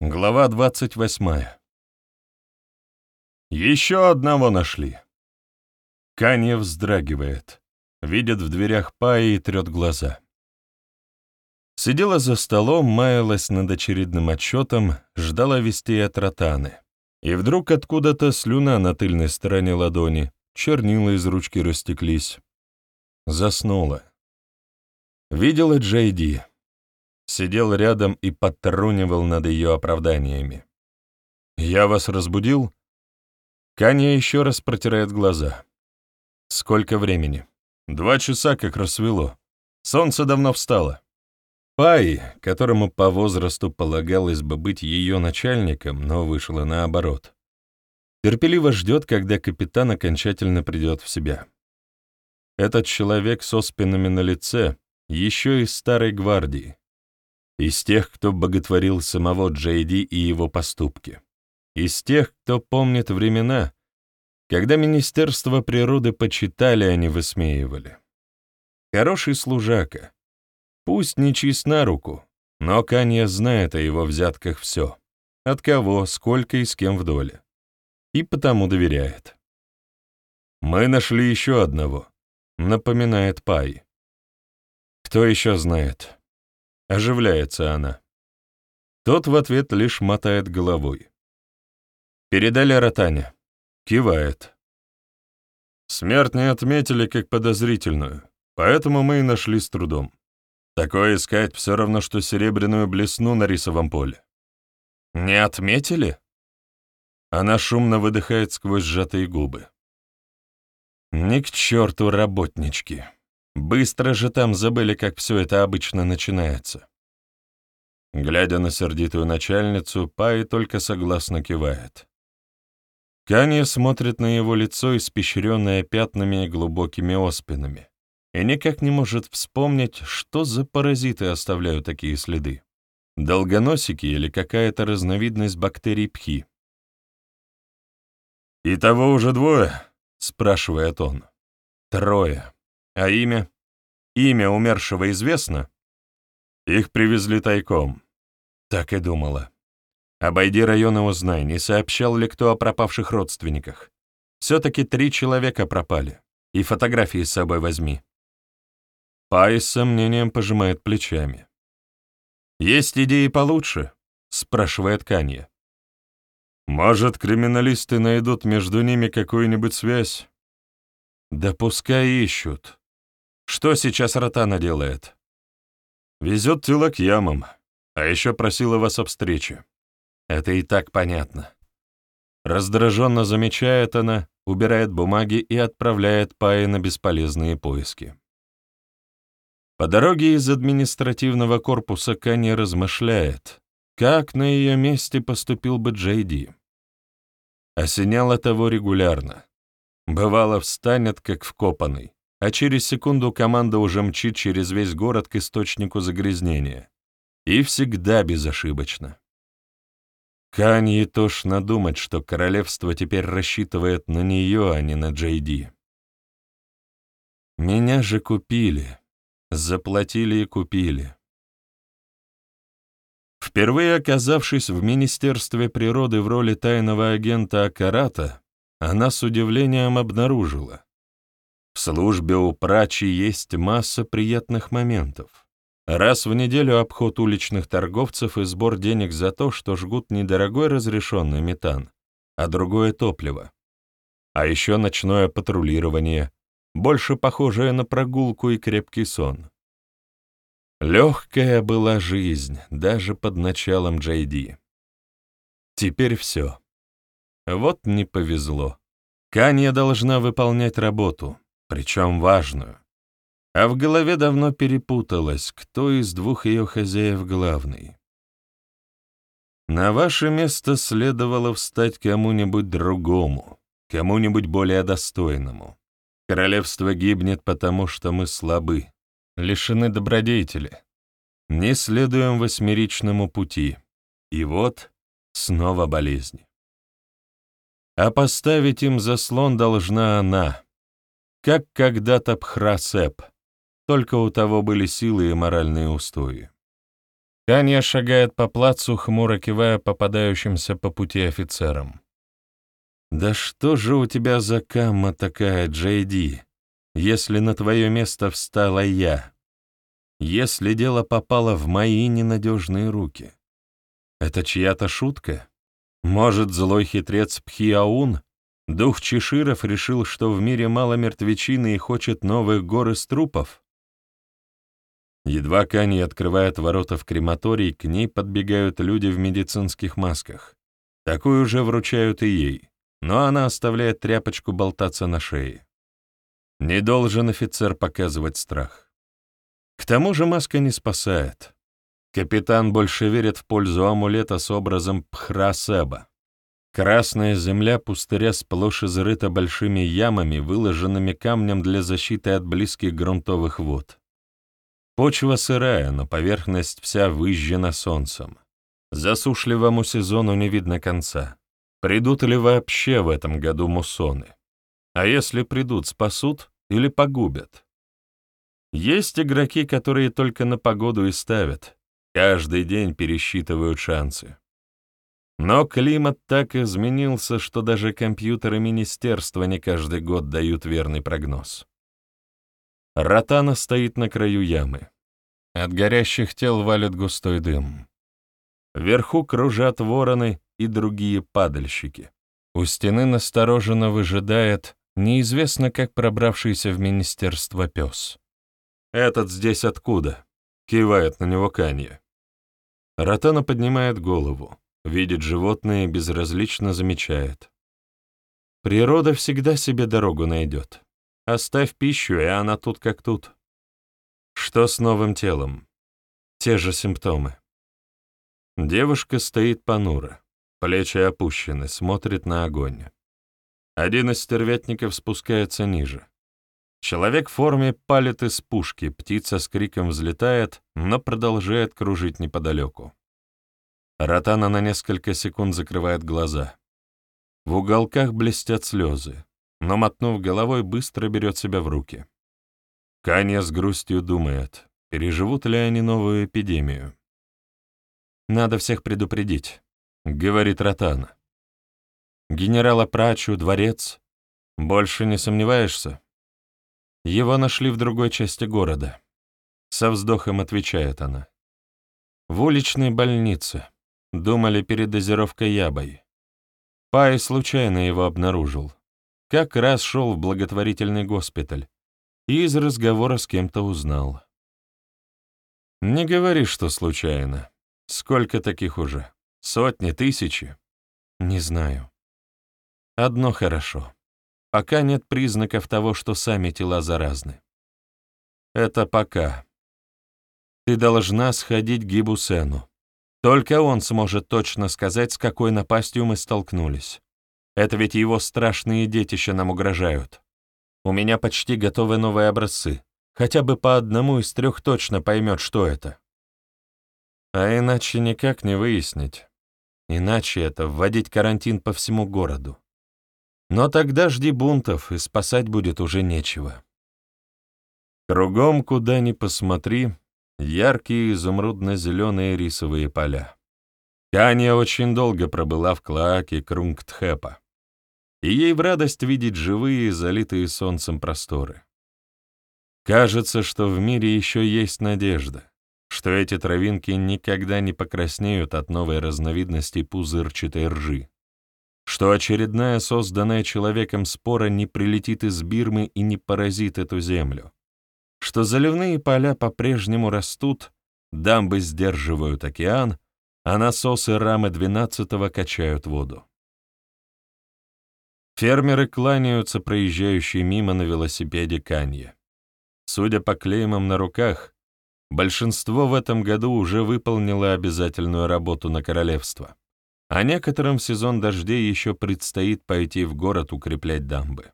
Глава двадцать восьмая. Еще одного нашли. Канье вздрагивает, видит в дверях Паи и трет глаза. Сидела за столом, маялась над очередным отчетом, ждала вести от Ротаны. И вдруг откуда-то слюна на тыльной стороне ладони, чернила из ручки растеклись. Заснула. Видела Джейди. Сидел рядом и подтрунивал над ее оправданиями. «Я вас разбудил?» Каня еще раз протирает глаза. «Сколько времени?» «Два часа, как рассвело. Солнце давно встало». Пай, которому по возрасту полагалось бы быть ее начальником, но вышло наоборот, терпеливо ждет, когда капитан окончательно придет в себя. Этот человек со спинами на лице, еще из старой гвардии, из тех, кто боготворил самого Джейди и его поступки, из тех, кто помнит времена, когда Министерство природы почитали, а не высмеивали. Хороший служака, Пусть не чист на руку, но Канья знает о его взятках все. От кого, сколько и с кем в доле. И потому доверяет. «Мы нашли еще одного», — напоминает Пай. «Кто еще знает?» Оживляется она. Тот в ответ лишь мотает головой. «Передали Ротане». Кивает. Смерть не отметили как подозрительную, поэтому мы и нашли с трудом. Такое искать все равно, что серебряную блесну на рисовом поле. Не отметили? Она шумно выдыхает сквозь сжатые губы. Ни к черту работнички. Быстро же там забыли, как все это обычно начинается. Глядя на сердитую начальницу, Пай только согласно кивает. Канье смотрит на его лицо, испещренное пятнами и глубокими оспинами и никак не может вспомнить, что за паразиты оставляют такие следы. Долгоносики или какая-то разновидность бактерий пхи. «И того уже двое?» — спрашивает он. «Трое. А имя? Имя умершего известно?» «Их привезли тайком». Так и думала. «Обойди район и узнай, не сообщал ли кто о пропавших родственниках. Все-таки три человека пропали. И фотографии с собой возьми. Пай с сомнением пожимает плечами. «Есть идеи получше?» — спрашивает Канье. «Может, криминалисты найдут между ними какую-нибудь связь?» «Да пускай ищут. Что сейчас Ротана делает?» «Везет тело к ямам, а еще просила вас о встрече. Это и так понятно». Раздраженно замечает она, убирает бумаги и отправляет Пая на бесполезные поиски. По дороге из административного корпуса Канни размышляет, как на ее месте поступил бы Джейди. Осеняло того регулярно. Бывало, встанет, как вкопанный, а через секунду команда уже мчит через весь город к источнику загрязнения. И всегда безошибочно. Канье тошно думать, что королевство теперь рассчитывает на нее, а не на Джейди. «Меня же купили», Заплатили и купили. Впервые оказавшись в Министерстве природы в роли тайного агента Акарата, она с удивлением обнаружила. В службе у прачи есть масса приятных моментов. Раз в неделю обход уличных торговцев и сбор денег за то, что жгут недорогой разрешенный метан, а другое топливо. А еще ночное патрулирование, больше похожая на прогулку и крепкий сон. Легкая была жизнь, даже под началом Джейди. Теперь все. Вот не повезло. Канья должна выполнять работу, причем важную. А в голове давно перепуталось, кто из двух ее хозяев главный. На ваше место следовало встать кому-нибудь другому, кому-нибудь более достойному. Королевство гибнет, потому что мы слабы, лишены добродетели, не следуем восьмеричному пути. И вот снова болезни. А поставить им заслон должна она, как когда-то Пхрасеп, только у того были силы и моральные устои. Канья шагает по плацу, хмуро кивая попадающимся по пути офицерам. «Да что же у тебя за камма такая, Джейди, если на твое место встала я? Если дело попало в мои ненадежные руки? Это чья-то шутка? Может, злой хитрец Пхиаун, дух Чеширов, решил, что в мире мало мертвечины и хочет новых гор из трупов?» Едва Кани открывает ворота в крематорий, к ней подбегают люди в медицинских масках. Такую же вручают и ей, но она оставляет тряпочку болтаться на шее. Не должен офицер показывать страх. К тому же маска не спасает. Капитан больше верит в пользу амулета с образом Пхрасеба. Красная земля пустыря сплошь изрыта большими ямами, выложенными камнем для защиты от близких грунтовых вод. Почва сырая, но поверхность вся выжжена солнцем. Засушливому сезону не видно конца. Придут ли вообще в этом году муссоны? А если придут, спасут или погубят? Есть игроки, которые только на погоду и ставят. Каждый день пересчитывают шансы. Но климат так изменился, что даже компьютеры министерства не каждый год дают верный прогноз. Ротана стоит на краю ямы. От горящих тел валит густой дым. Вверху кружат вороны и другие падальщики. У стены настороженно выжидает неизвестно как пробравшийся в министерство пес. «Этот здесь откуда?» — кивает на него Канье. Ротана поднимает голову, видит животное и безразлично замечает. Природа всегда себе дорогу найдет. Оставь пищу, и она тут как тут. Что с новым телом? Те же симптомы. Девушка стоит понуро, плечи опущены, смотрит на огонь. Один из стервятников спускается ниже. Человек в форме палит из пушки, птица с криком взлетает, но продолжает кружить неподалеку. Ротана на несколько секунд закрывает глаза. В уголках блестят слезы но, мотнув головой, быстро берет себя в руки. Канья с грустью думает, переживут ли они новую эпидемию. «Надо всех предупредить», — говорит Ротан. «Генерала Прачу, дворец. Больше не сомневаешься?» Его нашли в другой части города. Со вздохом отвечает она. В уличной больнице. Думали перед дозировкой ябой. Пай случайно его обнаружил как раз шел в благотворительный госпиталь и из разговора с кем-то узнал. Не говори, что случайно. Сколько таких уже? Сотни, тысячи? Не знаю. Одно хорошо. Пока нет признаков того, что сами тела заразны. Это пока. Ты должна сходить к Гибусену. Только он сможет точно сказать, с какой напастью мы столкнулись. Это ведь его страшные детища нам угрожают. У меня почти готовы новые образцы. Хотя бы по одному из трех точно поймет, что это. А иначе никак не выяснить. Иначе это вводить карантин по всему городу. Но тогда жди бунтов, и спасать будет уже нечего. Кругом, куда ни посмотри, яркие изумрудно-зеленые рисовые поля. Каня очень долго пробыла в Клааке Крунгтхепа и ей в радость видеть живые, залитые солнцем просторы. Кажется, что в мире еще есть надежда, что эти травинки никогда не покраснеют от новой разновидности пузырчатой ржи, что очередная созданная человеком спора не прилетит из Бирмы и не поразит эту землю, что заливные поля по-прежнему растут, дамбы сдерживают океан, а насосы рамы двенадцатого качают воду. Фермеры кланяются проезжающие мимо на велосипеде Канье. Судя по клеймам на руках, большинство в этом году уже выполнило обязательную работу на королевство, а некоторым в сезон дождей еще предстоит пойти в город укреплять дамбы.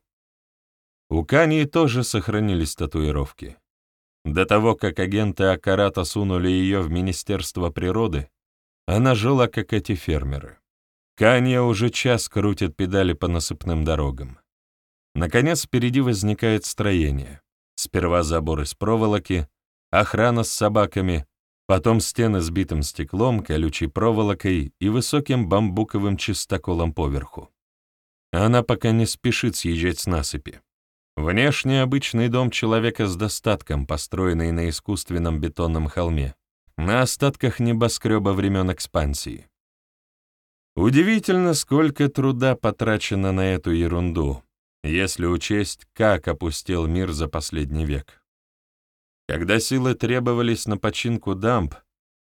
У Каньи тоже сохранились татуировки. До того, как агенты Акарата сунули ее в Министерство природы, она жила, как эти фермеры. Канья уже час крутит педали по насыпным дорогам. Наконец впереди возникает строение. Сперва забор из проволоки, охрана с собаками, Потом стены с битым стеклом, колючей проволокой и высоким бамбуковым чистоколом поверху. Она пока не спешит съезжать с насыпи. Внешне обычный дом человека с достатком, построенный на искусственном бетонном холме, на остатках небоскреба времен экспансии. Удивительно, сколько труда потрачено на эту ерунду, если учесть, как опустел мир за последний век. Когда силы требовались на починку дамб,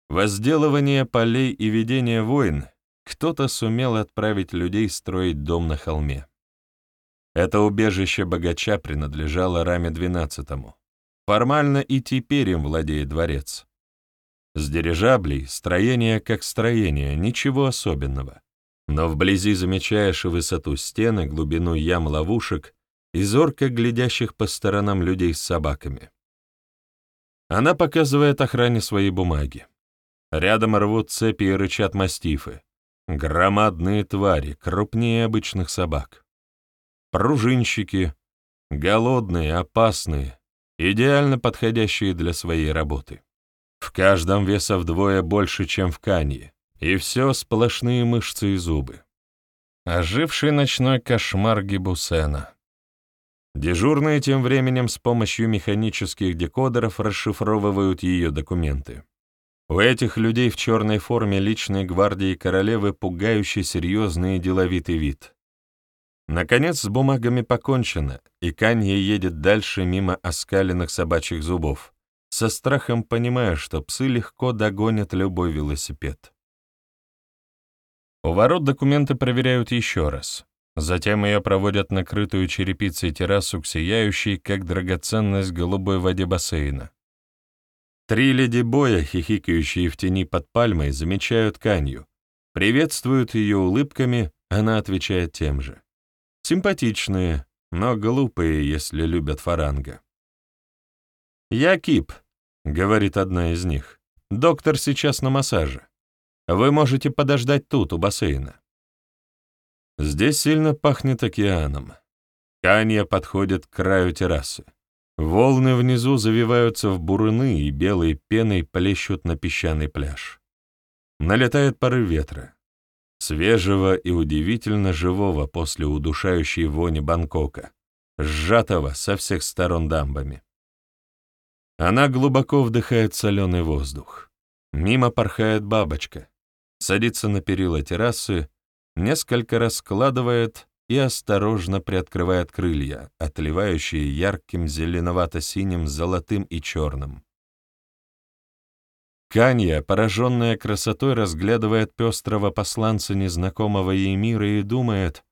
возделывание полей и ведение войн, кто-то сумел отправить людей строить дом на холме. Это убежище богача принадлежало Раме XII. Формально и теперь им владеет дворец. С дирижаблей строение как строение, ничего особенного. Но вблизи замечаешь и высоту стены, глубину ям ловушек и зорко глядящих по сторонам людей с собаками. Она показывает охране свои бумаги. Рядом рвут цепи и рычат мастифы. Громадные твари, крупнее обычных собак. Пружинщики, голодные, опасные, идеально подходящие для своей работы. В каждом веса вдвое больше, чем в канье, и все сплошные мышцы и зубы. Оживший ночной кошмар Гибусена. Дежурные тем временем с помощью механических декодеров расшифровывают ее документы. У этих людей в черной форме личной гвардии королевы пугающий серьезный и деловитый вид. Наконец, с бумагами покончено, и Канье едет дальше мимо оскаленных собачьих зубов, со страхом понимая, что псы легко догонят любой велосипед. У ворот документы проверяют еще раз. Затем ее проводят на крытую черепицей террасу к сияющей, как драгоценность голубой воде бассейна. Три леди боя, хихикающие в тени под пальмой, замечают Канью, приветствуют ее улыбками, она отвечает тем же. Симпатичные, но глупые, если любят фаранга. «Я Кип», — говорит одна из них. «Доктор сейчас на массаже. Вы можете подождать тут, у бассейна». Здесь сильно пахнет океаном. Канья подходит к краю террасы. Волны внизу завиваются в бурыны и белой пеной плещут на песчаный пляж. Налетает порыв ветра. Свежего и удивительно живого после удушающей вони Бангкока, сжатого со всех сторон дамбами. Она глубоко вдыхает соленый воздух. Мимо порхает бабочка, садится на перила террасы, несколько раскладывает и осторожно приоткрывает крылья, отливающие ярким зеленовато-синим, золотым и черным. Канья, пораженная красотой, разглядывает пестрого посланца незнакомого ей мира и думает,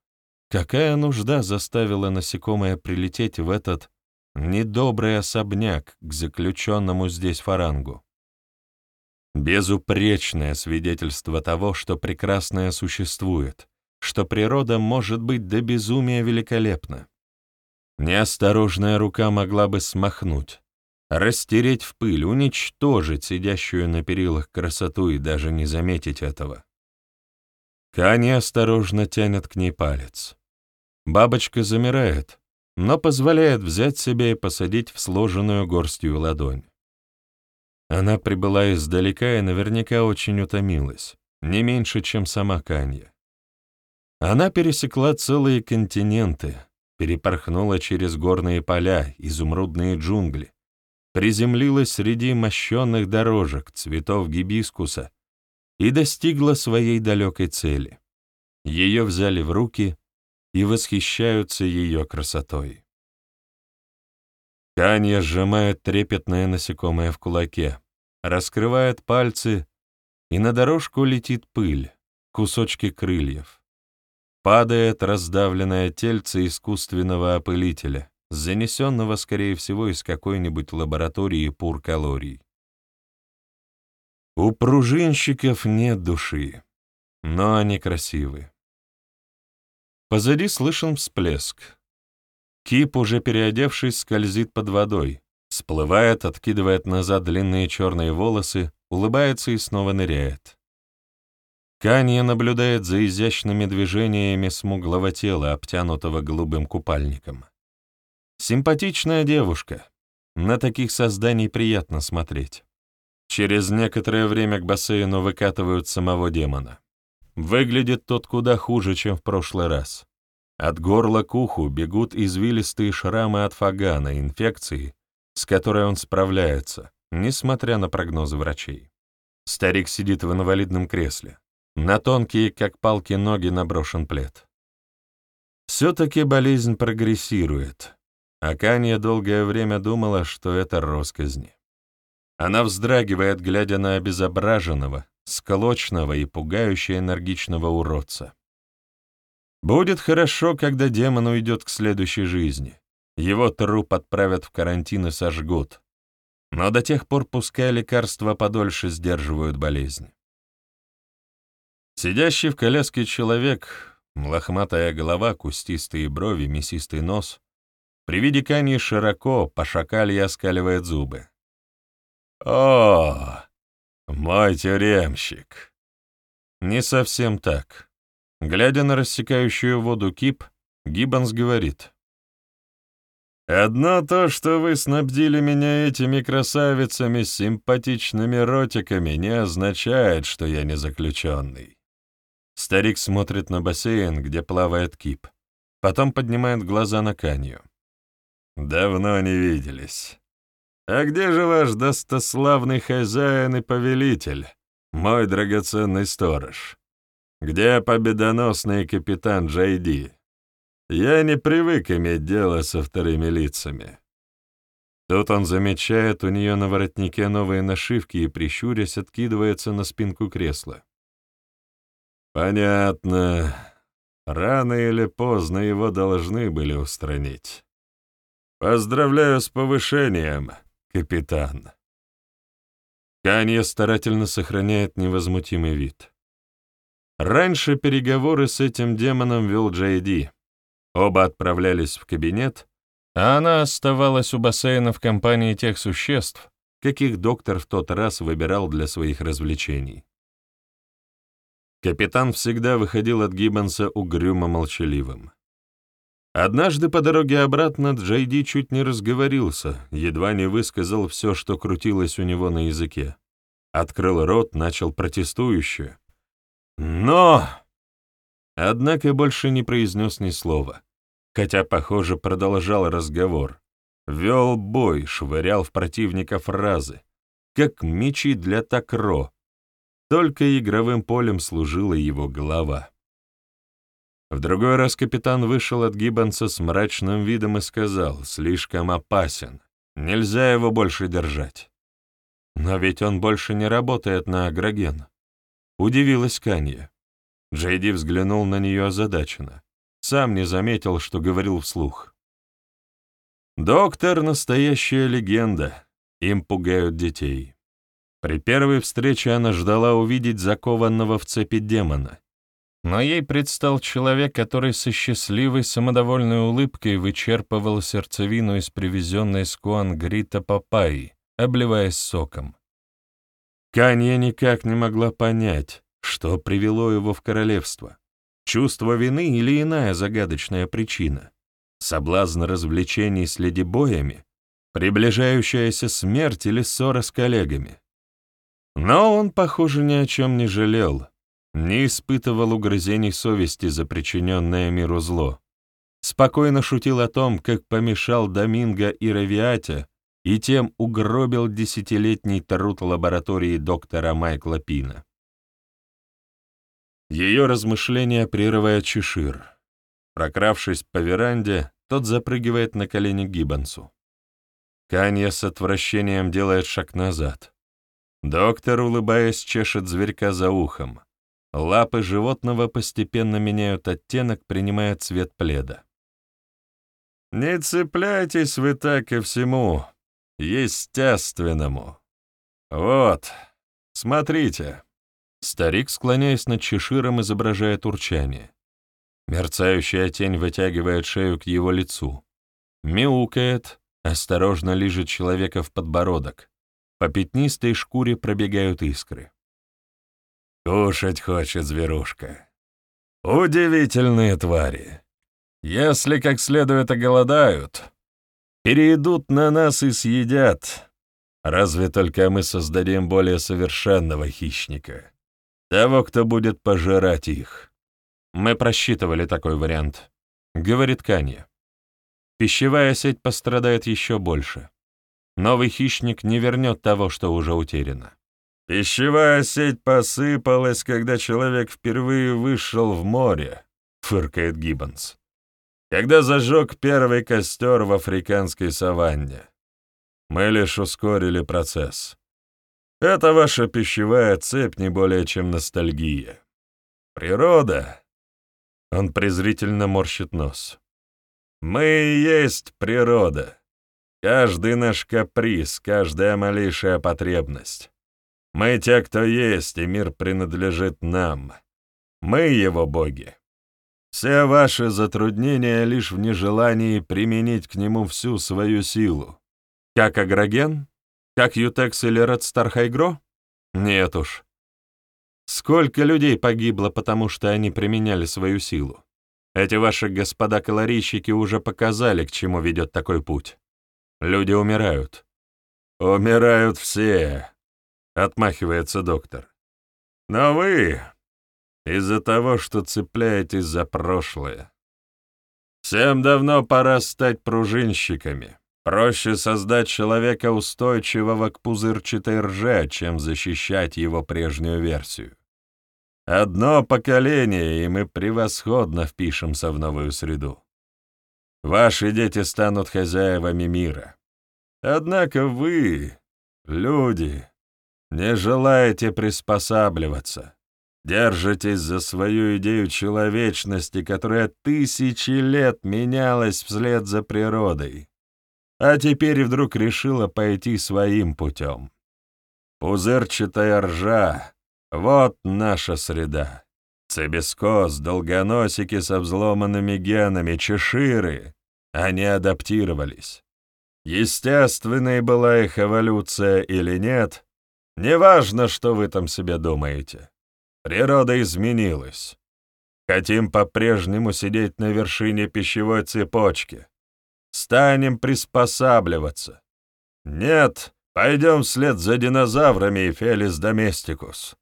какая нужда заставила насекомое прилететь в этот недобрый особняк к заключенному здесь фарангу. Безупречное свидетельство того, что прекрасное существует, что природа может быть до безумия великолепна. Неосторожная рука могла бы смахнуть, растереть в пыль, уничтожить сидящую на перилах красоту и даже не заметить этого. Кани осторожно тянет к ней палец. Бабочка замирает, но позволяет взять себя и посадить в сложенную горстью ладонь. Она прибыла издалека и наверняка очень утомилась, не меньше, чем сама Канья. Она пересекла целые континенты, перепорхнула через горные поля, изумрудные джунгли, приземлилась среди мощенных дорожек, цветов гибискуса и достигла своей далекой цели. Ее взяли в руки и восхищаются ее красотой. Канья сжимает трепетное насекомое в кулаке, раскрывает пальцы, и на дорожку летит пыль, кусочки крыльев. Падает раздавленное тельце искусственного опылителя, занесенного, скорее всего, из какой-нибудь лаборатории пур-калорий. У пружинщиков нет души, но они красивы. Позади слышен всплеск. Кип, уже переодевшись, скользит под водой, всплывает, откидывает назад длинные черные волосы, улыбается и снова ныряет. Канья наблюдает за изящными движениями смуглого тела, обтянутого голубым купальником. Симпатичная девушка. На таких созданий приятно смотреть. Через некоторое время к бассейну выкатывают самого демона. Выглядит тот куда хуже, чем в прошлый раз. От горла к уху бегут извилистые шрамы от фагана, инфекции, с которой он справляется, несмотря на прогнозы врачей. Старик сидит в инвалидном кресле. На тонкие, как палки, ноги наброшен плед. Все-таки болезнь прогрессирует, а Канья долгое время думала, что это росказни. Она вздрагивает, глядя на обезображенного, склочного и пугающе энергичного уродца. Будет хорошо, когда демон уйдет к следующей жизни. Его труп отправят в карантин и сожгут. Но до тех пор пускай лекарства подольше сдерживают болезнь. Сидящий в коляске человек, лохматая голова, кустистые брови, мясистый нос, при виде Кани широко, по шакалье оскаливает зубы. «О, мой тюремщик!» Не совсем так. Глядя на рассекающую воду кип, Гиббонс говорит. «Одно то, что вы снабдили меня этими красавицами с симпатичными ротиками, не означает, что я не заключенный». Старик смотрит на бассейн, где плавает кип. Потом поднимает глаза на Канью. «Давно не виделись. А где же ваш достославный хозяин и повелитель, мой драгоценный сторож? Где победоносный капитан Джейди? Я не привык иметь дело со вторыми лицами». Тут он замечает у нее на воротнике новые нашивки и, прищурясь, откидывается на спинку кресла. «Понятно. Рано или поздно его должны были устранить. Поздравляю с повышением, капитан». Канье старательно сохраняет невозмутимый вид. Раньше переговоры с этим демоном вел Джейди. Оба отправлялись в кабинет, а она оставалась у бассейна в компании тех существ, каких доктор в тот раз выбирал для своих развлечений. Капитан всегда выходил от Гиббонса угрюмо-молчаливым. Однажды по дороге обратно Джейди чуть не разговорился, едва не высказал все, что крутилось у него на языке. Открыл рот, начал протестующе. «Но!» Однако больше не произнес ни слова, хотя, похоже, продолжал разговор. Вел бой, швырял в противника фразы, как мечи для такро, только игровым полем служила его голова. В другой раз капитан вышел от Гиббонса с мрачным видом и сказал, слишком опасен, нельзя его больше держать. Но ведь он больше не работает на агроген. Удивилась Канья. Джейди взглянул на нее озадаченно. Сам не заметил, что говорил вслух. «Доктор — настоящая легенда. Им пугают детей. При первой встрече она ждала увидеть закованного в цепи демона. Но ей предстал человек, который со счастливой самодовольной улыбкой вычерпывал сердцевину из привезенной с Куангрита папайи, обливаясь соком. Канья никак не могла понять, что привело его в королевство. Чувство вины или иная загадочная причина. Соблазн развлечений с ледибоями, приближающаяся смерть или ссора с коллегами. Но он, похоже, ни о чем не жалел, не испытывал угрызений совести за причиненное миру зло. Спокойно шутил о том, как помешал Доминго и Равиате и тем угробил десятилетний труд лаборатории доктора Майкла Пина. Ее размышления прерывает Чешир. Прокравшись по веранде, тот запрыгивает на колени Гиббонсу. Канья с отвращением делает шаг назад. Доктор, улыбаясь, чешет зверька за ухом. Лапы животного постепенно меняют оттенок, принимая цвет пледа. «Не цепляйтесь вы так ко всему, естественному. Вот, смотрите». Старик, склоняясь над чеширом, изображает урчание. Мерцающая тень вытягивает шею к его лицу. Мяукает, осторожно лижет человека в подбородок, по пятнистой шкуре пробегают искры. Кушать хочет зверушка. Удивительные твари. Если как следует оголодают, перейдут на нас и съедят. Разве только мы создадим более совершенного хищника, того, кто будет пожирать их. Мы просчитывали такой вариант, — говорит Канье. Пищевая сеть пострадает еще больше. Новый хищник не вернет того, что уже утеряно. «Пищевая сеть посыпалась, когда человек впервые вышел в море», — фыркает Гиббонс. «Когда зажег первый костер в африканской саванне. Мы лишь ускорили процесс. Это ваша пищевая цепь не более чем ностальгия. Природа...» Он презрительно морщит нос. «Мы и есть природа. Каждый наш каприз, каждая малейшая потребность. Мы те, кто есть, и мир принадлежит нам. Мы его боги. Все ваши затруднения лишь в нежелании применить к нему всю свою силу. Как Агроген? Как Ютекс или Редстар Хайгро? Нет уж. Сколько людей погибло, потому что они применяли свою силу? Эти ваши господа-калорийщики уже показали, к чему ведет такой путь. Люди умирают. Умирают все, — отмахивается доктор. «Но вы из-за того, что цепляетесь за прошлое. Всем давно пора стать пружинщиками. Проще создать человека устойчивого к пузырчатой рже, чем защищать его прежнюю версию. Одно поколение, и мы превосходно впишемся в новую среду. Ваши дети станут хозяевами мира. Однако вы, люди, не желаете приспосабливаться. Держитесь за свою идею человечности, которая тысячи лет менялась вслед за природой, а теперь вдруг решила пойти своим путем. Пузырчатая ржа — вот наша среда. Цебескос, долгоносики со взломанными генами, чеширы — они адаптировались. Естественной была их эволюция или нет, Неважно, что вы там себе думаете. Природа изменилась. Хотим по-прежнему сидеть на вершине пищевой цепочки. Станем приспосабливаться. Нет, пойдем вслед за динозаврами и Фелис Доместикус.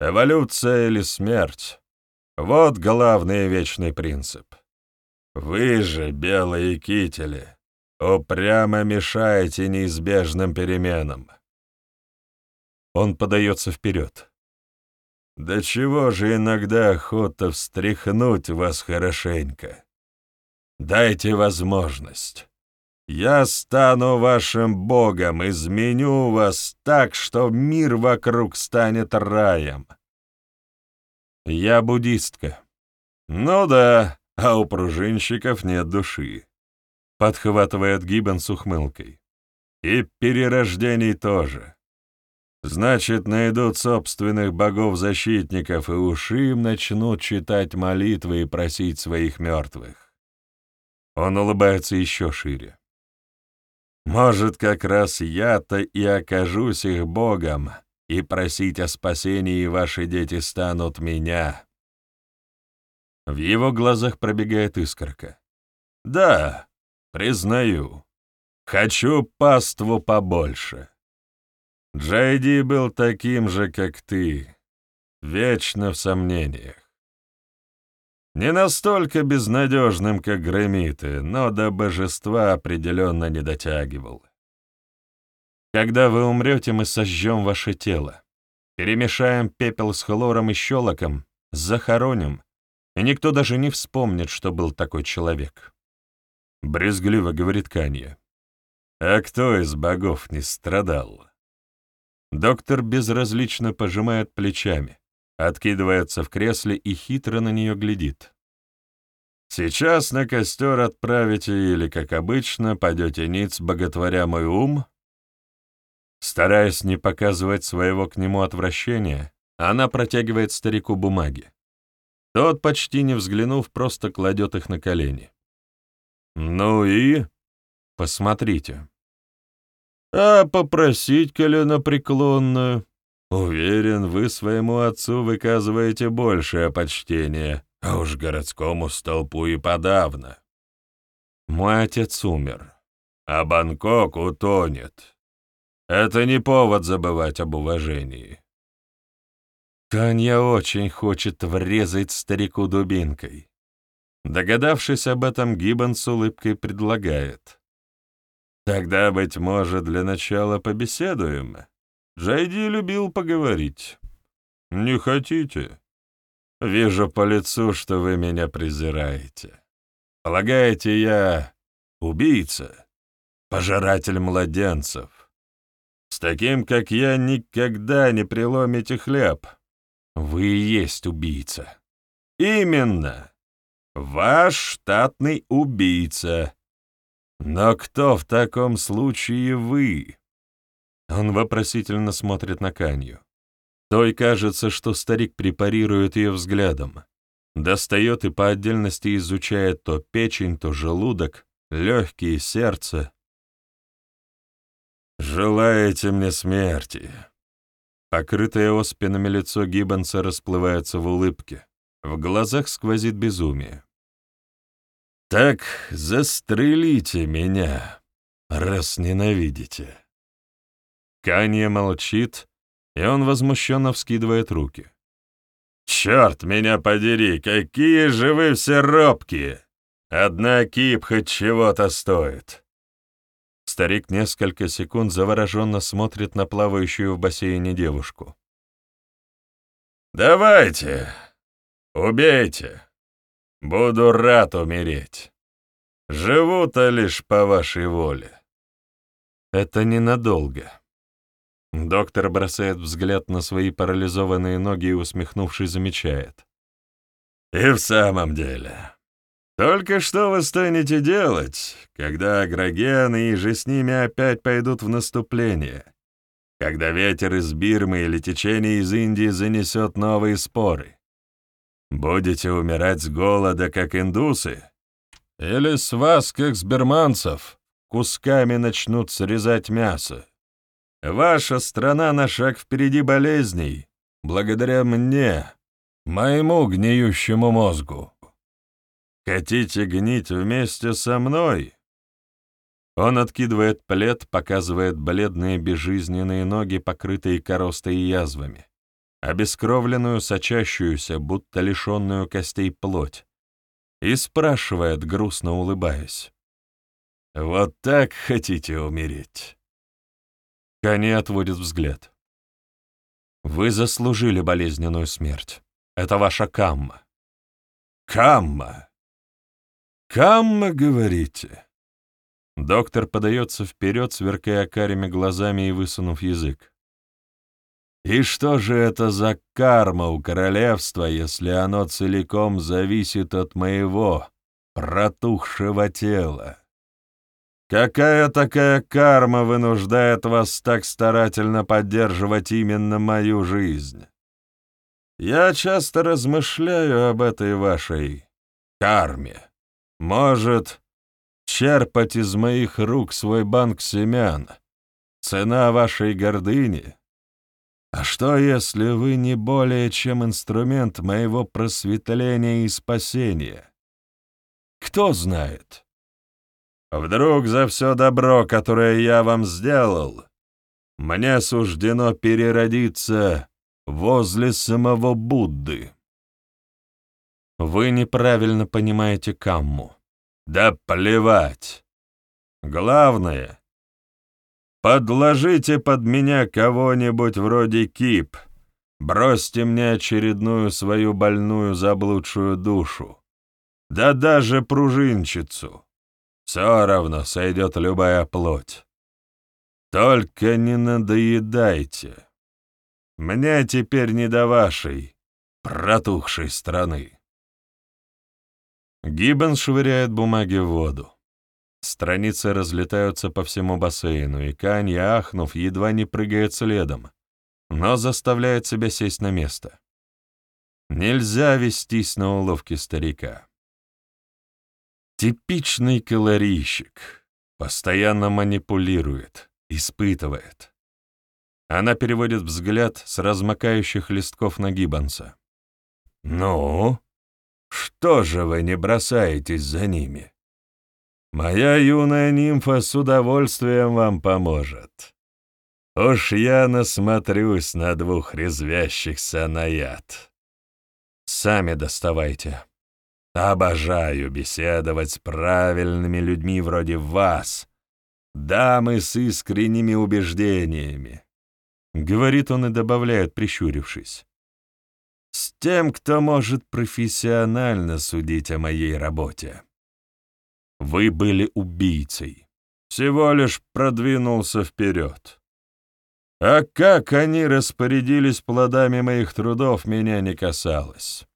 Эволюция или смерть — вот главный вечный принцип. Вы же, белые кители, упрямо мешаете неизбежным переменам. Он подается вперед. «Да чего же иногда охота встряхнуть вас хорошенько? Дайте возможность. Я стану вашим богом, изменю вас так, что мир вокруг станет раем». «Я буддистка». «Ну да, а у пружинщиков нет души», — подхватывает Гиббон с ухмылкой. «И перерождений тоже». Значит, найдут собственных богов-защитников, и уж им начнут читать молитвы и просить своих мертвых. Он улыбается еще шире. Может, как раз я-то и окажусь их богом, и просить о спасении ваши дети станут меня. В его глазах пробегает искорка. Да, признаю, хочу паству побольше. Джейди был таким же, как ты, вечно в сомнениях. Не настолько безнадежным, как громиты, но до божества определенно не дотягивал. Когда вы умрете, мы сожжем ваше тело, перемешаем пепел с хлором и щелоком, захороним, и никто даже не вспомнит, что был такой человек. Брезгливо говорит Канье. А кто из богов не страдал? Доктор безразлично пожимает плечами, откидывается в кресле и хитро на нее глядит. «Сейчас на костер отправите или, как обычно, пойдете ниц, боготворя мой ум?» Стараясь не показывать своего к нему отвращения, она протягивает старику бумаги. Тот, почти не взглянув, просто кладет их на колени. «Ну и?» «Посмотрите». А попросить коленопреклонную? Уверен, вы своему отцу выказываете большее почтение, а уж городскому столпу и подавно. Мой отец умер, а Бангкок утонет. Это не повод забывать об уважении. Канья очень хочет врезать старику дубинкой. Догадавшись об этом, Гиббон с улыбкой предлагает. «Тогда, быть может, для начала побеседуем. Джайди любил поговорить. Не хотите? Вижу по лицу, что вы меня презираете. Полагаете, я убийца, пожиратель младенцев. С таким, как я, никогда не преломите хлеб. Вы и есть убийца. Именно. Ваш штатный убийца. Но кто в таком случае вы? Он вопросительно смотрит на Канью. Той кажется, что старик препарирует ее взглядом. Достает и по отдельности изучает то печень, то желудок, легкие, сердце. «Желаете мне смерти?» Покрытое оспинами лицо Гиббонса расплывается в улыбке. В глазах сквозит безумие. «Так застрелите меня, раз ненавидите». Канье молчит, и он возмущенно вскидывает руки. «Черт меня подери, какие же вы все робкие! Одна кип хоть чего-то стоит!» Старик несколько секунд завороженно смотрит на плавающую в бассейне девушку. «Давайте, убейте. Буду рад умереть. Живу-то лишь по вашей воле». «Это ненадолго», Доктор бросает взгляд на свои парализованные ноги и, усмехнувшись, замечает. «И в самом деле, только что вы станете делать, когда агрогены и же с ними опять пойдут в наступление, когда ветер из Бирмы или течение из Индии занесет новые споры? Будете умирать с голода, как индусы? Или с вас, как с берманцев, кусками начнут срезать мясо?» Ваша страна на шаг впереди болезней, благодаря мне, моему гниющему мозгу. Хотите гнить вместе со мной?» Он откидывает плед, показывает бледные безжизненные ноги, покрытые коростой и язвами, обескровленную, сочащуюся, будто лишенную костей плоть, и спрашивает, грустно улыбаясь. «Вот так хотите умереть?» Кани отводит взгляд. «Вы заслужили болезненную смерть. Это ваша камма». «Камма! Камма, говорите?» Доктор подается вперед, сверкая карими глазами и высунув язык. «И что же это за карма у королевства, если оно целиком зависит от моего протухшего тела?» Какая такая карма вынуждает вас так старательно поддерживать именно мою жизнь? Я часто размышляю об этой вашей карме. Может, черпать из моих рук свой банк семян? Цена вашей гордыни? А что, если вы не более чем инструмент моего просветления и спасения? Кто знает? Вдруг за все добро, которое я вам сделал, мне суждено переродиться возле самого Будды. Вы неправильно понимаете Камму. Да плевать. Главное, подложите под меня кого-нибудь вроде Кип, бросьте мне очередную свою больную заблудшую душу, да даже пружинчицу. Все равно сойдет любая плоть. Только не надоедайте. Мне теперь не до вашей протухшей страны. Гиббон швыряет бумаги в воду. Страницы разлетаются по всему бассейну, и Канья, ахнув, едва не прыгает следом, но заставляет себя сесть на место. Нельзя вестись на уловки старика. Типичный калорийщик. Постоянно манипулирует, испытывает. Она переводит взгляд с размокающих листков на Гиббонса. «Ну, что же вы не бросаетесь за ними? Моя юная нимфа с удовольствием вам поможет. Уж я насмотрюсь на двух резвящихся на яд. Сами доставайте. Обожаю беседовать с правильными людьми вроде вас, дамы с искренними убеждениями. Говорит он и добавляет, прищурившись. С тем, кто может профессионально судить о моей работе. Вы были убийцей. Всего лишь продвинулся вперед. А как они распорядились плодами моих трудов, меня не касалось.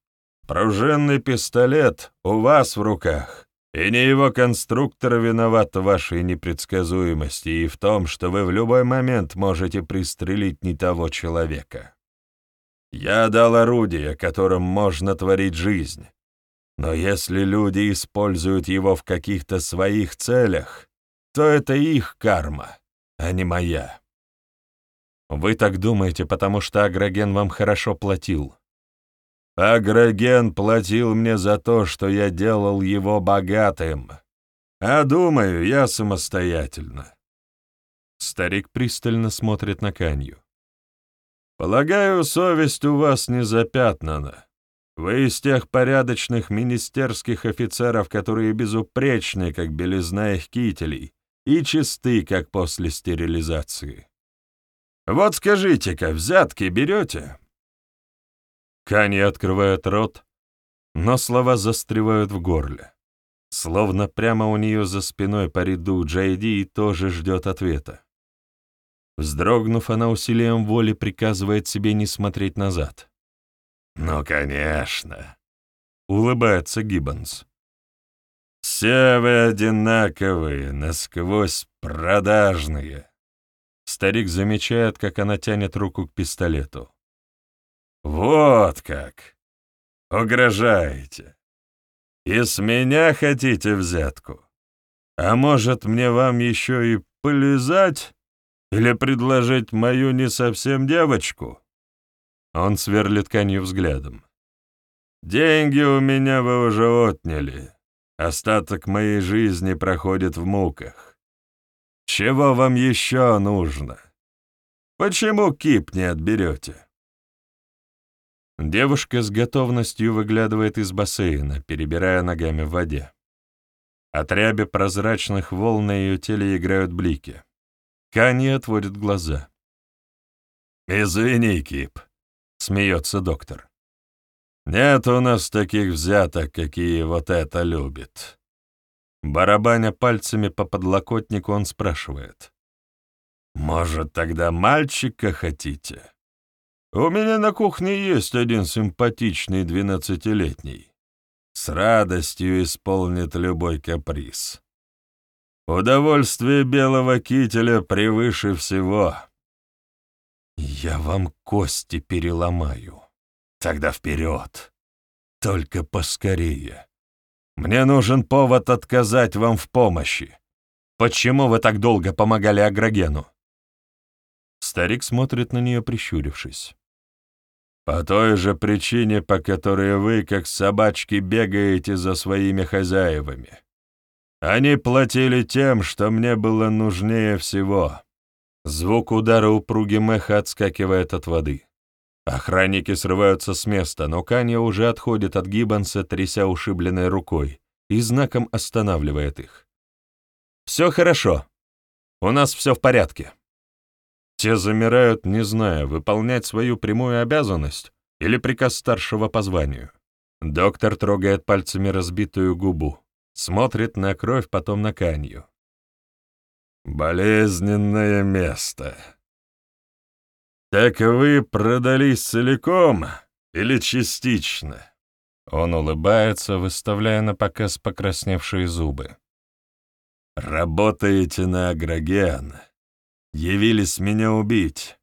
Пружинный пистолет у вас в руках, и не его конструктор виноват в вашей непредсказуемости и в том, что вы в любой момент можете пристрелить не того человека. Я дал орудие, которым можно творить жизнь. Но если люди используют его в каких-то своих целях, то это их карма, а не моя. Вы так думаете, потому что Агроген вам хорошо платил. Агроген платил мне за то, что я делал его богатым. А думаю, я самостоятельно. Старик пристально смотрит на Канью. Полагаю, совесть у вас не запятнана. Вы из тех порядочных министерских офицеров, которые безупречны, как белизна их кителей, и чисты, как после стерилизации. Вот скажите-ка, взятки берете?» Кани открывает рот, но слова застревают в горле. Словно прямо у нее за спиной по ряду Джайди и тоже ждет ответа. Вздрогнув, она усилием воли приказывает себе не смотреть назад. «Ну, конечно!» — улыбается Гиббонс. «Все вы одинаковые, насквозь продажные. Старик замечает, как она тянет руку к пистолету. «Вот как! Угрожаете! И с меня хотите взятку? А может, мне вам еще и полезать? Или предложить мою не совсем девочку?» Он сверлит конью взглядом. «Деньги у меня вы уже отняли. Остаток моей жизни проходит в муках. Чего вам еще нужно? Почему кип не отберете?» Девушка с готовностью выглядывает из бассейна, перебирая ногами в воде. От ряби прозрачных волн на ее теле играют блики. Канье отводит глаза. «Извини, Кип», — смеется доктор. «Нет у нас таких взяток, какие вот это любит. Барабаня пальцами по подлокотнику, он спрашивает. «Может, тогда мальчика хотите? У меня на кухне есть один симпатичный двенадцатилетний. С радостью исполнит любой каприз. Удовольствие белого кителя превыше всего. Я вам кости переломаю. Тогда вперед. Только поскорее. Мне нужен повод отказать вам в помощи. Почему вы так долго помогали Агрогену?» Старик смотрит на нее, прищурившись. «По той же причине, по которой вы, как собачки, бегаете за своими хозяевами. Они платили тем, что мне было нужнее всего». Звук удара упругим эхо отскакивает от воды. Охранники срываются с места, но Канья уже отходит от Гиббонса, тряся ушибленной рукой, и знаком останавливает их. «Все хорошо. У нас все в порядке». Те замирают, не зная, выполнять свою прямую обязанность или приказ старшего по званию. Доктор трогает пальцами разбитую губу, смотрит на кровь, потом на Канью. «Болезненное место», «Так вы продались целиком или частично?» Он улыбается, выставляя на показ покрасневшие зубы. «Работаете на агроген. Явились меня убить.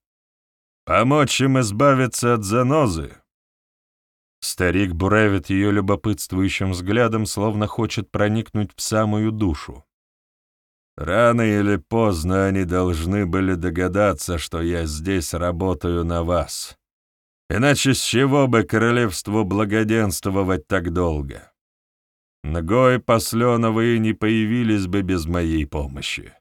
Помочь им избавиться от занозы?» Старик буравит ее любопытствующим взглядом, словно хочет проникнуть в самую душу. Рано или поздно они должны были догадаться, что я здесь работаю на вас. Иначе с чего бы королевству благоденствовать так долго? Ногой посленовые не появились бы без моей помощи.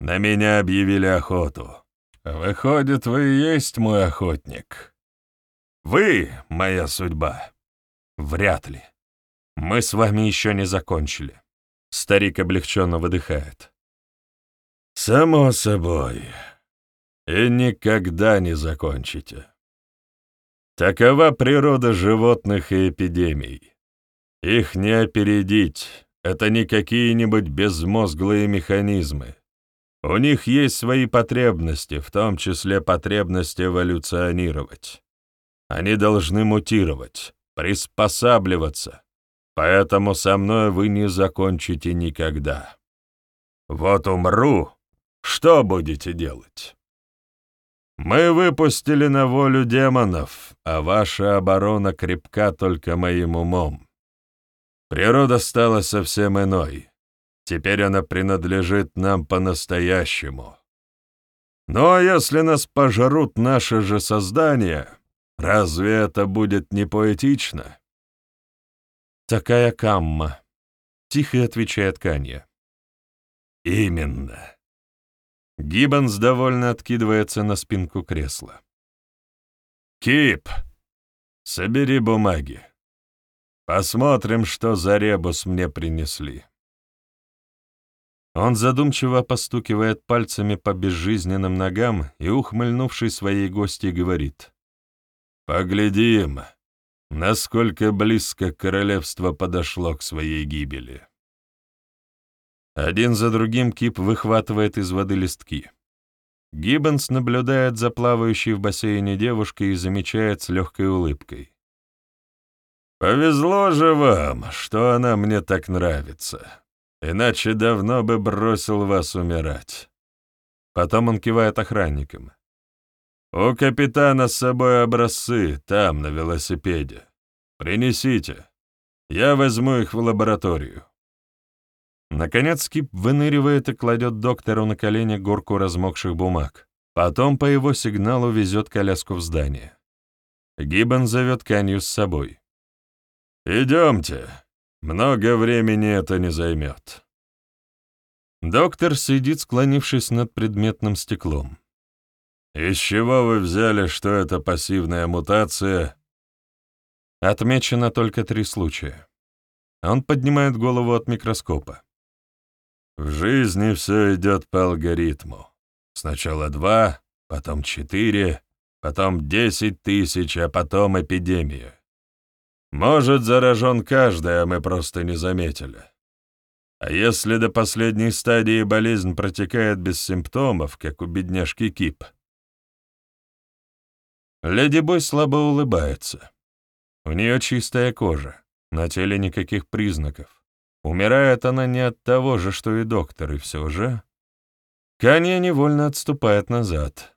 На меня объявили охоту. выходит, вы и есть мой охотник. Вы — моя судьба. Вряд ли. Мы с вами еще не закончили. Старик облегченно выдыхает. Само собой. И никогда не закончите. Такова природа животных и эпидемий. Их не опередить. Это не какие-нибудь безмозглые механизмы. У них есть свои потребности, в том числе потребность эволюционировать. Они должны мутировать, приспосабливаться. Поэтому со мной вы не закончите никогда. Вот умру, что будете делать? Мы выпустили на волю демонов, а ваша оборона крепка только моим умом. Природа стала совсем иной. Теперь она принадлежит нам по-настоящему. Ну а если нас пожрут наши же создания, разве это будет не поэтично? «Такая камма», — тихо отвечает Канья. «Именно». Гиббонс довольно откидывается на спинку кресла. «Кип, собери бумаги. Посмотрим, что за ребус мне принесли». Он задумчиво постукивает пальцами по безжизненным ногам и, ухмыльнувший своей гости, говорит. «Поглядим, насколько близко королевство подошло к своей гибели». Один за другим Кип выхватывает из воды листки. Гиббонс наблюдает за плавающей в бассейне девушкой и замечает с легкой улыбкой. «Повезло же вам, что она мне так нравится. Иначе давно бы бросил вас умирать». Потом он кивает охранникам. «У капитана с собой образцы, там, на велосипеде. Принесите. Я возьму их в лабораторию». Наконец Кип выныривает и кладет доктору на колени горку размокших бумаг. Потом по его сигналу везет коляску в здание. Гиббон зовет Канью с собой. «Идемте. Много времени это не займет». Доктор сидит, склонившись над предметным стеклом. «Из чего вы взяли, что это пассивная мутация?» Отмечено только три случая. Он поднимает голову от микроскопа. В жизни все идет по алгоритму. Сначала два, потом четыре, потом десять тысяч, а потом эпидемия. Может, заражен каждый, а мы просто не заметили. А если до последней стадии болезнь протекает без симптомов, как у бедняжки Кип? Леди Бой слабо улыбается. У нее чистая кожа, на теле никаких признаков. Умирает она не от того же, что и доктор, и все же... Канья невольно отступает назад.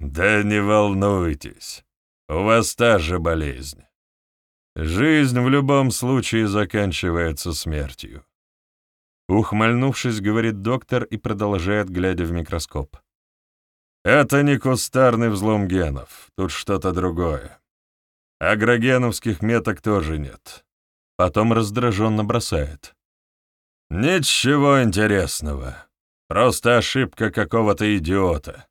«Да не волнуйтесь, у вас та же болезнь. Жизнь в любом случае заканчивается смертью». Ухмыльнувшись, говорит доктор и продолжает, глядя в микроскоп. «Это не кустарный взлом генов, тут что-то другое. Агрогеновских меток тоже нет. Потом раздраженно бросает. «Ничего интересного. Просто ошибка какого-то идиота.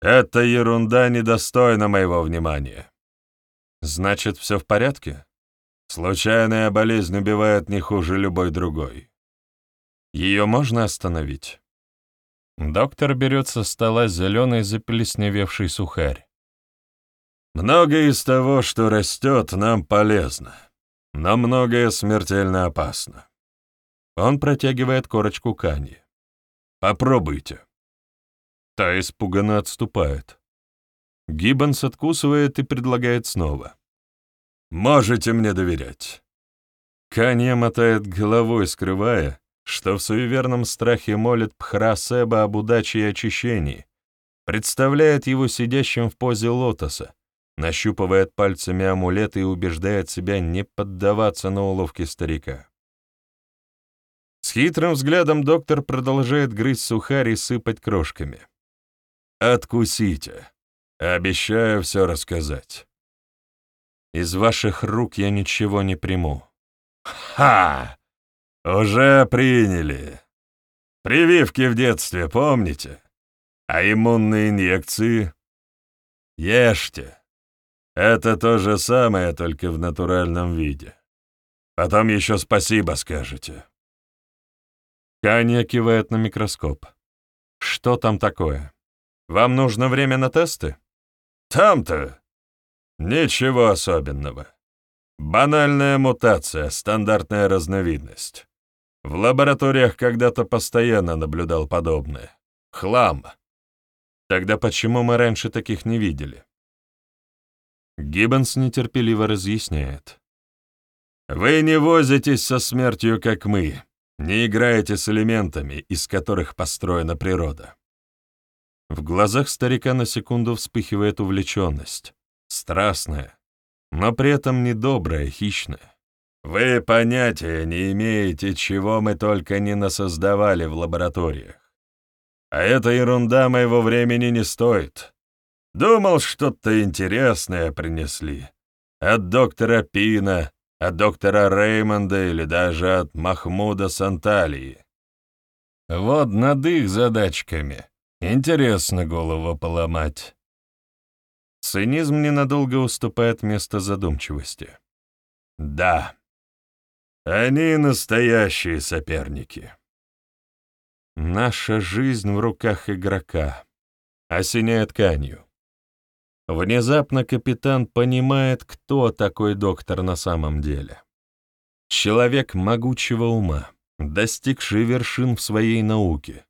Эта ерунда недостойна моего внимания». «Значит, все в порядке?» «Случайная болезнь убивает не хуже любой другой. Ее можно остановить?» Доктор берет со стола зеленый заплесневевший сухарь. «Многое из того, что растет, нам полезно но многое смертельно опасно. Он протягивает корочку Кани. «Попробуйте». Та испуганно отступает. Гиббонс откусывает и предлагает снова. «Можете мне доверять». Канья мотает головой, скрывая, что в суеверном страхе молит Пхрасеба об удаче и очищении, представляет его сидящим в позе лотоса, нащупывает пальцами амулет и убеждает себя не поддаваться на уловки старика. С хитрым взглядом доктор продолжает грызть сухарь и сыпать крошками. «Откусите. Обещаю все рассказать. Из ваших рук я ничего не приму». «Ха! Уже приняли. Прививки в детстве, помните? А иммунные инъекции? Ешьте. Это то же самое, только в натуральном виде. Потом еще спасибо скажете. Канья кивает на микроскоп. Что там такое? Вам нужно время на тесты? Там-то ничего особенного. Банальная мутация, стандартная разновидность. В лабораториях когда-то постоянно наблюдал подобное. Хлам. Тогда почему мы раньше таких не видели? Гиббонс нетерпеливо разъясняет. Вы не возитесь со смертью, как мы, не играете с элементами, из которых построена природа. В глазах старика на секунду вспыхивает увлеченность, страстная, но при этом недобрая, хищная. Вы понятия не имеете, чего мы только не насоздавали в лабораториях. А эта ерунда моего времени не стоит. Думал, что-то интересное принесли. От доктора Пина, от доктора Реймонда или даже от Махмуда Санталии. Вот над их задачками. Интересно голову поломать. Цинизм ненадолго уступает место задумчивости. Да, они настоящие соперники. Наша жизнь в руках игрока, осеняет тканью. Внезапно капитан понимает, кто такой доктор на самом деле. Человек могучего ума, достигший вершин в своей науке,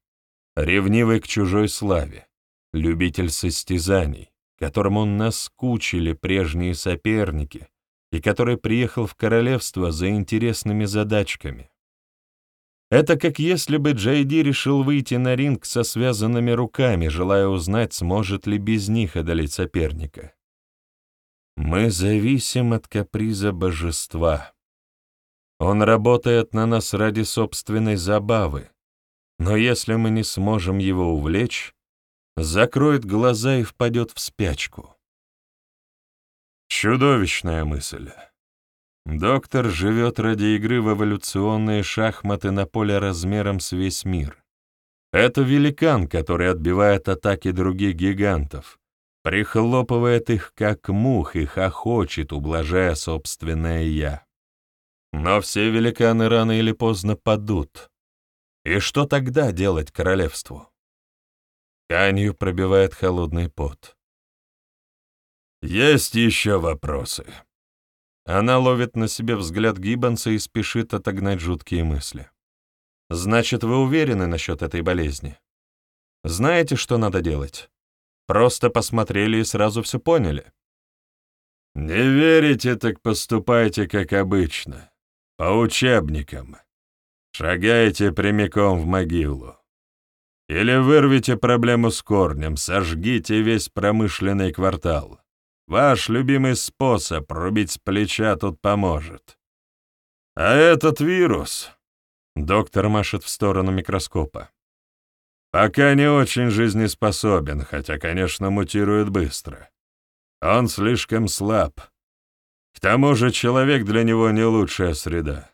ревнивый к чужой славе, любитель состязаний, которому наскучили прежние соперники и который приехал в королевство за интересными задачками. Это как если бы Джейди решил выйти на ринг со связанными руками, желая узнать, сможет ли без них одолеть соперника. Мы зависим от каприза божества. Он работает на нас ради собственной забавы, но если мы не сможем его увлечь, закроет глаза и впадет в спячку. Чудовищная мысль. Доктор живет ради игры в эволюционные шахматы на поле размером с весь мир. Это великан, который отбивает атаки других гигантов, прихлопывает их как мух и хохочет, ублажая собственное «я». Но все великаны рано или поздно падут. И что тогда делать королевству? Канью пробивает холодный пот. Есть еще вопросы. Она ловит на себе взгляд Гиббонса и спешит отогнать жуткие мысли. «Значит, вы уверены насчет этой болезни? Знаете, что надо делать? Просто посмотрели и сразу все поняли?» «Не верите, так поступайте, как обычно, по учебникам. Шагайте прямиком в могилу. Или вырвите проблему с корнем, сожгите весь промышленный квартал. Ваш любимый способ рубить с плеча тут поможет. А этот вирус...» Доктор машет в сторону микроскопа. «Пока не очень жизнеспособен, хотя, конечно, мутирует быстро. Он слишком слаб. К тому же человек для него не лучшая среда.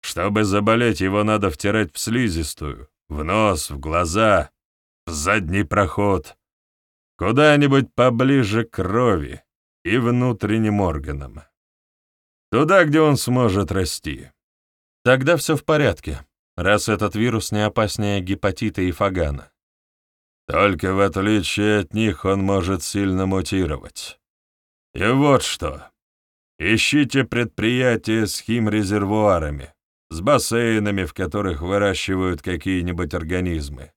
Чтобы заболеть, его надо втирать в слизистую, в нос, в глаза, в задний проход, куда-нибудь поближе к крови и внутренним органам. Туда, где он сможет расти. Тогда все в порядке, раз этот вирус не опаснее гепатита и фагана. Только в отличие от них он может сильно мутировать. И вот что. Ищите предприятия с химрезервуарами, с бассейнами, в которых выращивают какие-нибудь организмы.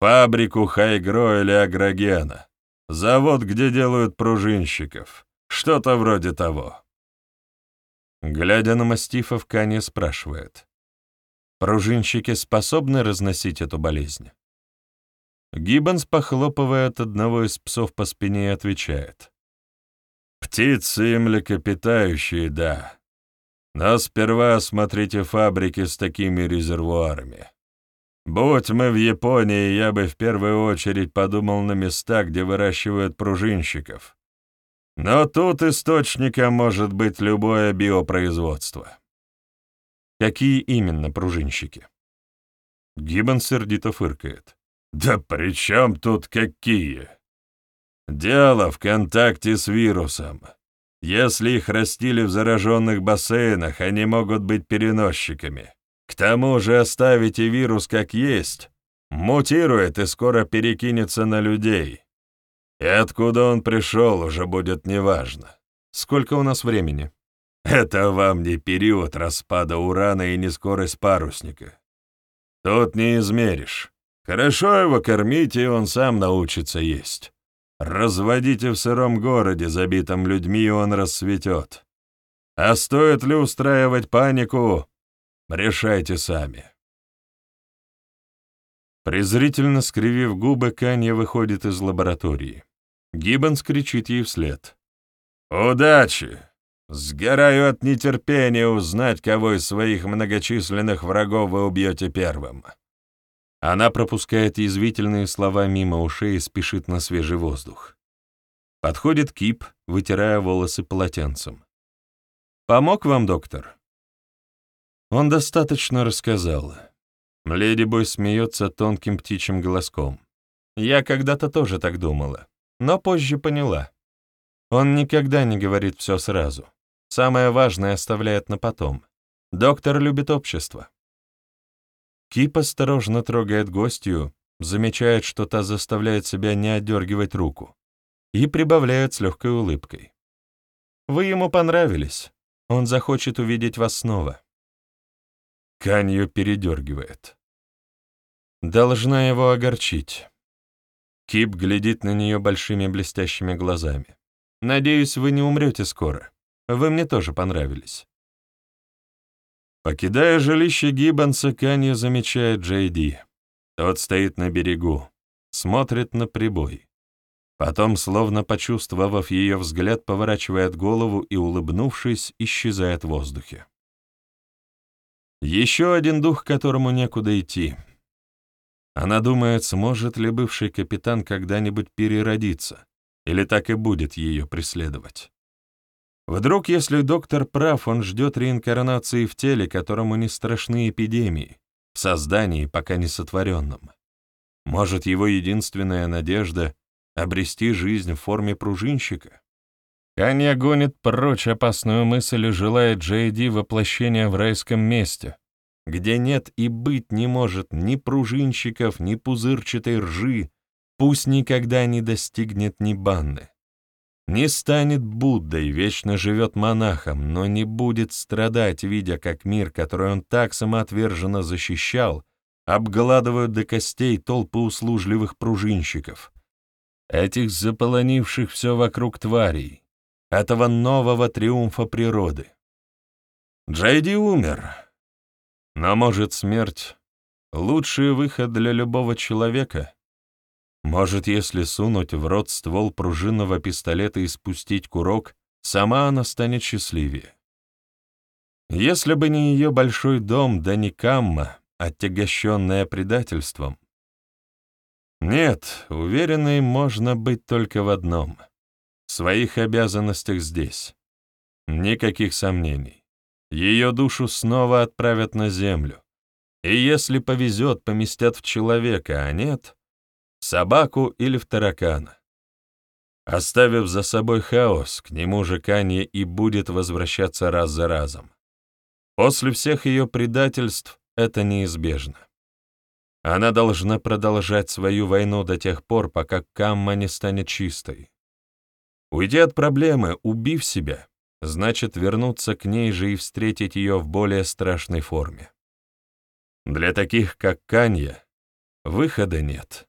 Фабрику Хайгро или Агрогена. Завод, где делают пружинщиков. Что-то вроде того. Глядя на мастифов, Кани спрашивает. Пружинщики способны разносить эту болезнь? Гиббонс похлопывает одного из псов по спине отвечает. «Птицы и млекопитающие, да. Но сперва осмотрите фабрики с такими резервуарами. Будь мы в Японии, я бы в первую очередь подумал на места, где выращивают пружинщиков. Но тут источником может быть любое биопроизводство. Какие именно пружинщики? Гиббон сердито фыркает. «Да при чем тут какие?» «Дело в контакте с вирусом. Если их растили в зараженных бассейнах, они могут быть переносчиками. К тому же оставите вирус как есть, мутирует и скоро перекинется на людей. И откуда он пришел, уже будет неважно. Сколько у нас времени? Это вам не период распада урана и не скорость парусника. Тут не измеришь. Хорошо его кормите, и он сам научится есть. Разводите в сыром городе, забитом людьми, и он расцветет. А стоит ли устраивать панику, решайте сами. Презрительно скривив губы, Канья выходит из лаборатории. Гиббонс кричит ей вслед. «Удачи! Сгораю от нетерпения узнать, кого из своих многочисленных врагов вы убьете первым». Она пропускает язвительные слова мимо ушей и спешит на свежий воздух. Подходит Кип, вытирая волосы полотенцем. «Помог вам, доктор?» Он достаточно рассказал. Леди Бой смеется тонким птичьим голоском. Я когда-то тоже так думала но позже поняла. Он никогда не говорит все сразу. Самое важное оставляет на потом. Доктор любит общество. Кип осторожно трогает гостью, замечает, что та заставляет себя не отдергивать руку, и прибавляет с легкой улыбкой. «Вы ему понравились. Он захочет увидеть вас снова». Канью передергивает. Должна его огорчить. Кип глядит на нее большими блестящими глазами. «Надеюсь, вы не умрете скоро. Вы мне тоже понравились». Покидая жилище Гиббонса, Канья замечает Джей Тот стоит на берегу, смотрит на прибой. Потом, словно почувствовав ее взгляд, поворачивает голову и, улыбнувшись, исчезает в воздухе. Еще один дух, которому некуда идти — она думает, сможет ли бывший капитан когда-нибудь переродиться, или так и будет ее преследовать. Вдруг, если доктор прав, он ждет реинкарнации в теле, которому не страшны эпидемии, в создании, пока не сотворенном. Может, его единственная надежда — обрести жизнь в форме пружинщика? Канья гонит прочь опасную мысль и желает Джейди воплощения в райском месте, где нет и быть не может ни пружинщиков, ни пузырчатой ржи, пусть никогда не достигнет ни банны. Не станет Буддой, вечно живет монахом, но не будет страдать, видя, как мир, который он так самоотверженно защищал, обгладывают до костей толпы услужливых пружинщиков, этих заполонивших все вокруг тварей, этого нового триумфа природы. Джейди умер, но, может, смерть — лучший выход для любого человека? Может, если сунуть в рот ствол пружинного пистолета и спустить курок, сама она станет счастливее? Если бы не ее большой дом, да не Камма, отягощенная предательством. Нет, уверенной можно быть только в одном — своих обязанностях здесь. Никаких сомнений. Ее душу снова отправят на землю. И если повезет, поместят в человека, а нет — в собаку или в таракана. Оставив за собой хаос, к нему же Канье и будет возвращаться раз за разом. После всех ее предательств это неизбежно. Она должна продолжать свою войну до тех пор, пока Камма не станет чистой. Уйди от проблемы, убив себя, значит вернуться к ней же и встретить ее в более страшной форме. Для таких, как Канья, выхода нет.